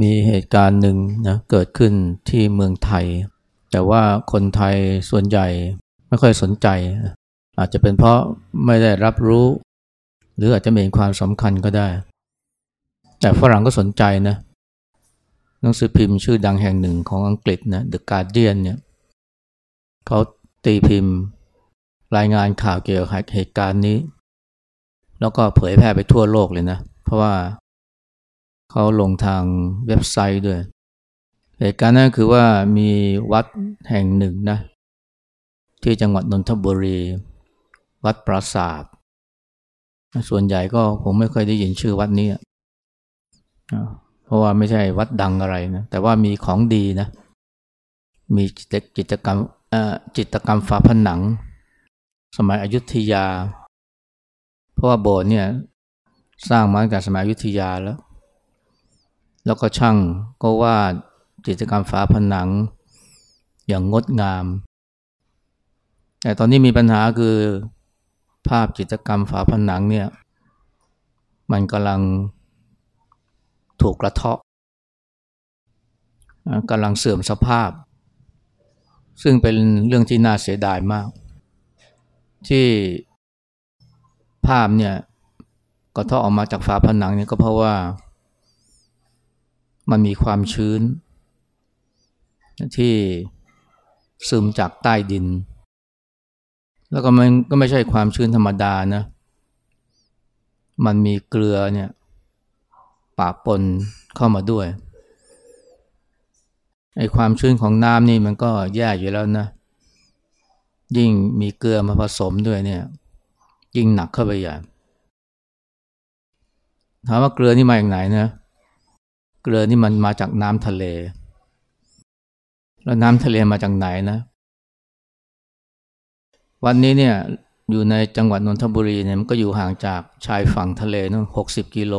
มีเหตุการณ์หนึ่งนะเกิดขึ้นที่เมืองไทย แต่ว่าคนไทยส่วนใหญ่ไม่ค่อยสนใจ อาจจะเป็นเพราะไม่ได้รับรู้ หรืออาจจะไม่เห็นความสำคัญก็ได้ แต่ฝรั่งก็สนใจนะหนังสือพิมพ์ชื่อดังแห่งหนึ่งของอังกฤษนะ The Guardian เนี่ยเขาตีพิมพ์รายงานข่าวเกี่ยวกับเหตุการณ์นี้ แล้วก็เผยแพร่ไปทั่วโลกเลยนะ เพราะว่า เขาลงทางเว็บไซต์ด้วย เหตุการณ์นั้นคือว่ามีวัดแห่งหนึ่งนะ ที่จังหวัดนนทบุรี วัดปราสาทส่วนใหญ่ก็ผมไม่เคยได้ยินชื่อวัดนี้เพราะว่าไม่ใช่วัดดังอะไรนะ แต่ว่ามีของดีนะ มีจิตกรรมจิตกรรมฝาผนัง สมัยอยุธยา เพราะว่าโบสถ์เนี่ย สร้างมาตั้งแต่สมัยอยุธยาแล้ว แล้วก็ช่างก็วาดจิตรกรรมฝาผนังอย่างงดงาม แต่ตอนนี้มีปัญหาคือภาพจิตรกรรมฝาผนังเนี่ย มันกำลังถูกกระเทาะกำลังเสื่อมสภาพ ซึ่งเป็นเรื่องที่น่าเสียดายมาก ที่ภาพเนี่ยกระเทาะออกมาจากฝาผนังเนี่ยก็เพราะว่า มันมีความชื้น ที่ซึมจากใต้ดิน แล้วก็มันก็ไม่ใช่ความชื้นธรรมดานะ มันมีเกลือเนี่ยปะปนเข้ามาด้วยไอ้ความชื้นของน้ำนี่มันก็แย่อยู่แล้วนะ ยิ่งมีเกลือมาผสมด้วยเนี่ย ยิ่งหนักเข้าไปใหญ่ถามว่าเกลือนี่มาจากไหนนะ เกลือนี่มันมาจากน้ำทะเล แล้วน้ำทะเลมาจากไหนนะ วันนี้เนี่ยอยู่ในจังหวัดนนทบุรีเนี่ยมันก็อยู่ห่างจากชายฝั่งทะเลนั่นหกสิบกิโล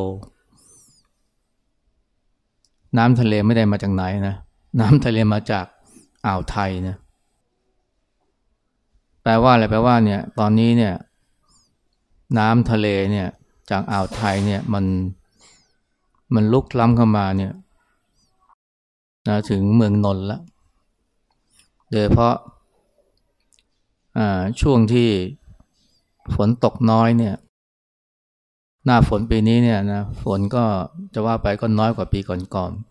น้ำทะเลไม่ได้มาจากไหนนะ น้ำทะเลมาจากอ่าวไทยนะ แปลว่าอะไรแปลว่าเนี่ยตอนนี้เนี่ยน้ำทะเลเนี่ยจากอ่าวไทยเนี่ยมัน มันลุกล้ำเข้ามาเนี่ยนะถึงเมืองนนท์แล้วโดยเพราะช่วงที่ฝนตกน้อยเนี่ย หน้าฝนปีนี้เนี่ยนะฝนก็จะว่าไปก็น้อยกว่าปีก่อนๆ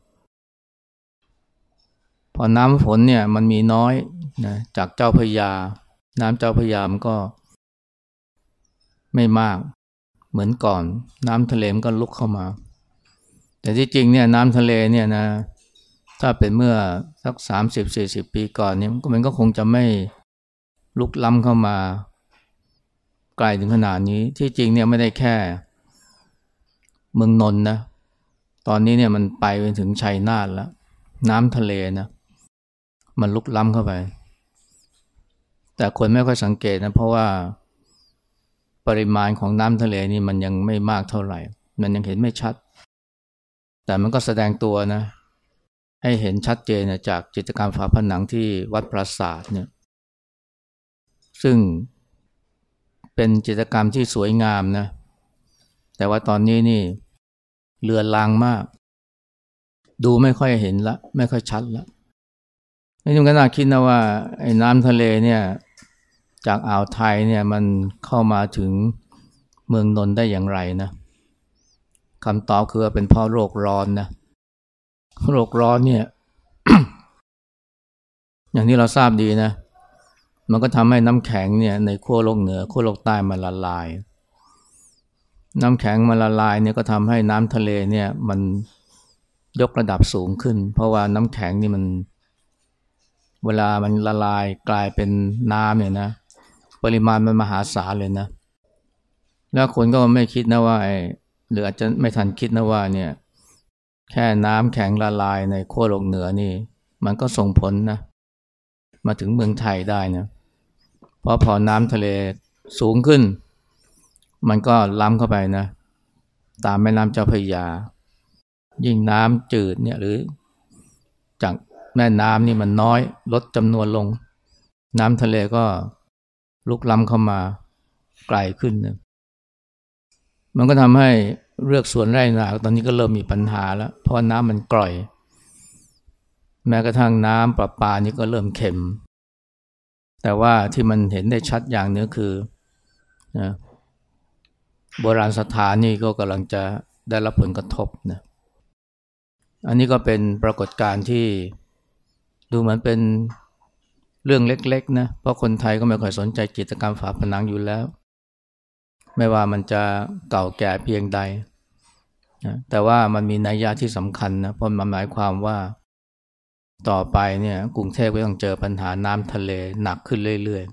พอน้ำฝนเนี่ยมันมีน้อยนะจากเจ้าพยา น้ำเจ้าพยามันก็ไม่มาก เหมือนก่อน น้ำทะเลมันก็ลุกเข้ามา แต่ที่จริงเนี่ยน้ำทะเลเนี่ยนะถ้าเป็นเมื่อสักสามสิบสี่สิบปีก่อนเนี่ยมันก็คงจะไม่ลุกล้ำเข้ามาไกลถึงขนาดนี้ ที่จริงเนี่ยไม่ได้แค่เมืองนนนะ ตอนนี้เนี่ยมันไปไปถึงชัยนาทแล้ว น้ำทะเลนะ มันลุกล้ำเข้าไป แต่คนไม่ค่อยสังเกตนะ เพราะว่าปริมาณของน้ำทะเลนี่มันยังไม่มากเท่าไหร่ มันยังเห็นไม่ชัด แต่มันก็แสดงตัวนะ ให้เห็นชัดเจนจากจิตรกรรมฝาผนังที่วัดปราสาทเนี่ยซึ่งเป็นจิตรกรรมที่สวยงามนะ แต่ว่าตอนนี้นี่เลือนลางมาก ดูไม่ค่อยเห็นละ ไม่ค่อยชัดละนี่จุงก็น่าคิดนะว่าไอ้น้ำทะเลเนี่ยจากอ่าวไทยเนี่ยมันเข้ามาถึงเมืองนนท์ได้อย่างไรนะ คำตอบคือเป็นเพราะโรคร้อนนะโรคร้อนเนี่ย อย่างที่เราทราบดีนะ มันก็ทำให้น้ำแข็งเนี่ย ในขั้วโลกเหนือขั้วโลกใต้มันละลาย น้ำแข็งมันละลายเนี่ยก็ทำให้น้ำทะเลเนี่ย มันยกระดับสูงขึ้น เพราะว่าน้ำแข็งนี่มัน เวลามันละลายกลายเป็นน้ำเนี่ยนะปริมาณมันมหาศาลเลยนะ แล้วคนก็ไม่คิดนะว่า หรืออาจจะไม่ทันคิดนะว่าเนี่ยแค่น้ำแข็งละลายในขั้วโลกเหนือนี่ มันก็ส่งผลนะมาถึงเมืองไทยได้นะเพราะพอน้ำทะเลสูงขึ้น มันก็ล้ำเข้าไปนะ ตามแม่น้ำเจ้าพระยา ยิ่งน้ำจืดเนี่ยหรือ จากแม่น้ำนี่มันน้อยลดจำนวนลง น้ำทะเลก็ลุกล้ำเข้ามาไกลขึ้นนะ มันก็ทำให้เลือกสวนไร่นาตอนนี้ก็เริ่มมีปัญหาแล้ว เพราะน้ำมันกร่อย แม้กระทั่งน้ำประปานี่ก็เริ่มเค็ม แต่ว่าที่มันเห็นได้ชัดอย่างนึงคือนะโบราณสถานนี่ก็กำลังจะได้รับผลกระทบนะอันนี้ก็เป็นปรากฏการณ์ที่ดูเหมือนเป็นเรื่องเล็กๆนะเพราะคนไทยก็ไม่ค่อยสนใจจิตกรรมฝาผนังอยู่แล้ว ไม่ว่ามันจะเก่าแก่เพียงใดนะแต่ว่ามันมีนัยยะที่สำคัญนะเพราะมันหมายความว่า ต่อไปเนี่ยกรุงเทพก็ต้องเจอปัญหาน้ำทะเลหนักขึ้นเรื่อย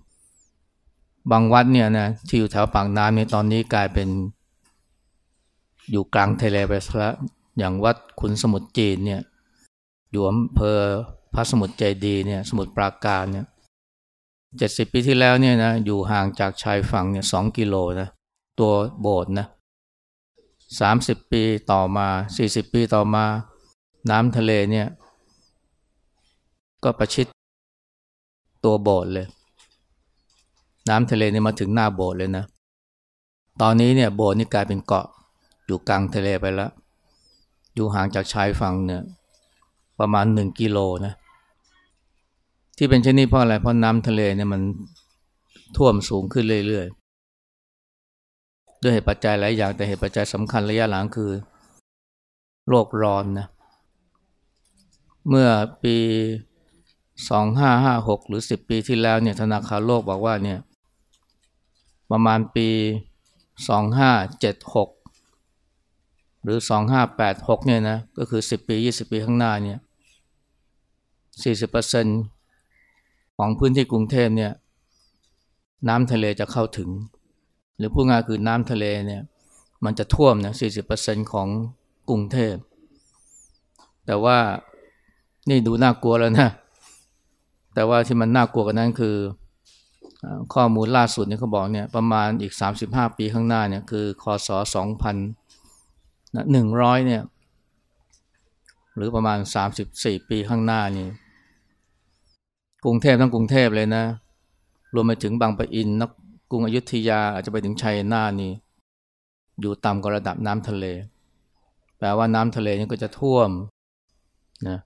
ๆ บางวัดเนี่ยนะที่อยู่แถวปากน้ำเนี่ยตอนนี้กลายเป็น อยู่กลางทะเลไปซะล้วอย่างวัดขุนสมุทรจีนเนี่ยอยู่อำเภอพระสมุทรเจดีเนี่ยสมุทรปราการเนี่ยเจ็ดสิบปีที่แล้วเนี่ยนะอยู่ห่างจากชายฝั่งเนี่ยสองกิโลนะ ตัวโบสถ์นะสามสิบปีต่อมาสี่สิบปีต่อมา น้ำทะเลเนี่ย ก็ประชิดตัวโบสถ์เลย น้ำทะเลเนี่ยมาถึงหน้าโบสถ์เลยนะ ตอนนี้เนี่ยโบสถ์นี่กลายเป็นเกาะอยู่กลางทะเลไปแล้ว อยู่ห่างจากชายฝั่งเนี่ย ประมาณหนึ่งกิโลนะที่เป็นเช่นนี้เพราะอะไร เพราะน้ำทะเลเนี่ยมันท่วมสูงขึ้นเรื่อยๆ ด้วยเหตุปัจจัยหลายอย่างแต่เหตุปัจจัยสำคัญระยะหลังคือ โลกร้อนนะเมื่อปีสองห้าห้าหกหรือสิบปีที่แล้วเนี่ยธนาคารโลกบอกว่าเนี่ยประมาณปีสองห้าเจ็ดหกหรือสองห้าแปดหกเนี่ยนะก็คือสิบปียี่สิบปีข้างหน้าเนี่ยสี่สิบเปอร์เซ็นของพื้นที่กรุงเทพเนี่ยน้ำทะเลจะเข้าถึง หรือพูดง่ายคือน้ำทะเลเนี่ยมันจะท่วมนะสี่สิบเปอร์เซ็นของกรุงเทพ แต่ว่านี่ดูน่ากลัวแล้วนะ แต่ว่าที่มันน่ากลัวกันนั้นคือ ข้อมูลล่าสุดเนี่ยเขาบอกเนี่ยประมาณอีก 35 ปีข้างหน้าเนี่ยคือคศ2000นะ100เนี่ยหรือประมาณ 34 ปีข้างหน้านี่กรุงเทพทั้งกรุงเทพเลยนะ รวมไปถึงบางปะอินน กรุงอยุธยาอาจจะไปถึงชัยนานี่ อยู่ต่ำกว่าระดับน้ำทะเล แปลว่าน้ำทะเลนี่ก็จะท่วมนะ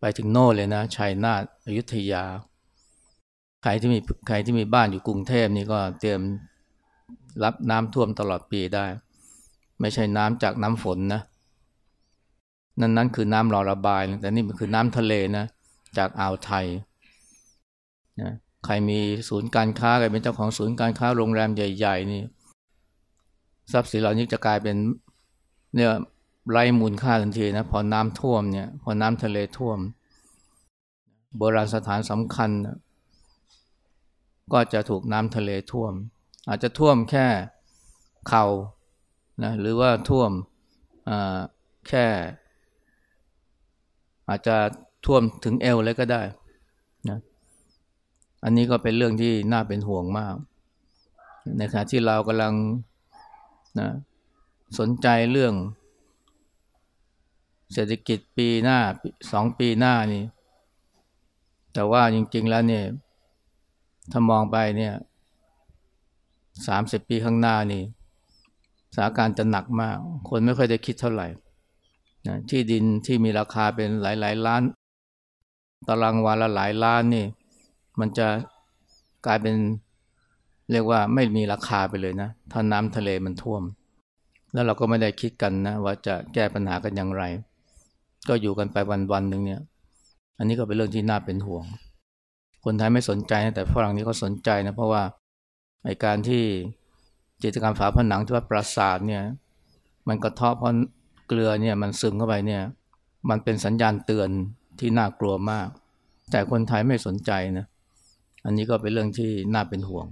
ไปถึงโน่เลยนะชัยนาทอยุธยา ใครที่มีใครที่มีบ้านอยู่กรุงเทพนี่ก็เตรียมรับน้ำท่วมตลอดปีได้ ไม่ใช่น้ำจากน้ำฝนนะ นั่นนั่นคือน้ำรอระบาย แต่นี่มันคือน้ำทะเลนะ จากอ่าวไทยนะ ใครมีศูนย์การค้าใครเป็นเจ้าของศูนย์การค้าโรงแรมใหญ่ ๆ นี่ทรัพย์สินเหล่านี้จะกลายเป็นเนี่ยไร้มูลค่าทันทีนะพอน้ำท่วมเนี่ยพอน้ำทะเลท่วม โบราณสถานสำคัญ ก็จะถูกน้ำทะเลท่วม อาจจะท่วมแค่เข่านะหรือว่าท่วมแค่ อาจจะท่วมถึงเอวเลยก็ได้ อันนี้ก็เป็นเรื่องที่น่าเป็นห่วงมาก ในขณะที่เรากำลังนะสนใจเรื่อง เศรษฐกิจปีหน้าสองปีหน้านี่ แต่ว่าจริง ๆ แล้วเนี่ยถ้ามองไปเนี่ยสามสิบปีข้างหน้านี่สถานการณ์จะหนักมาก คนไม่ค่อยได้คิดเท่าไหร่นะที่ดินที่มีราคาเป็นหลายๆล้าน ตารางวาละหลายล้านนี่ มันจะกลายเป็นเรียกว่าไม่มีราคาไปเลยนะ ถ้าน้ำทะเลมันท่วม แล้วเราก็ไม่ได้คิดกันนะว่าจะแก้ปัญหากันอย่างไร ก็อยู่กันไปวันวันหนึ่งเนี่ย อันนี้ก็เป็นเรื่องที่น่าเป็นห่วง คนไทยไม่สนใจนะแต่ฝรั่งนี้เขาสนใจนะเพราะว่าในการที่จิตกรรมฝาผนังที่ว่าปราสาทเนี่ย มันกระเทาะเพราะเกลือเนี่ยมันซึมเข้าไปเนี่ย มันเป็นสัญญาณเตือนที่น่ากลัวมาก แต่คนไทยไม่สนใจนะ อันนี้ก็เป็นเรื่องที่น่าเป็นห่วง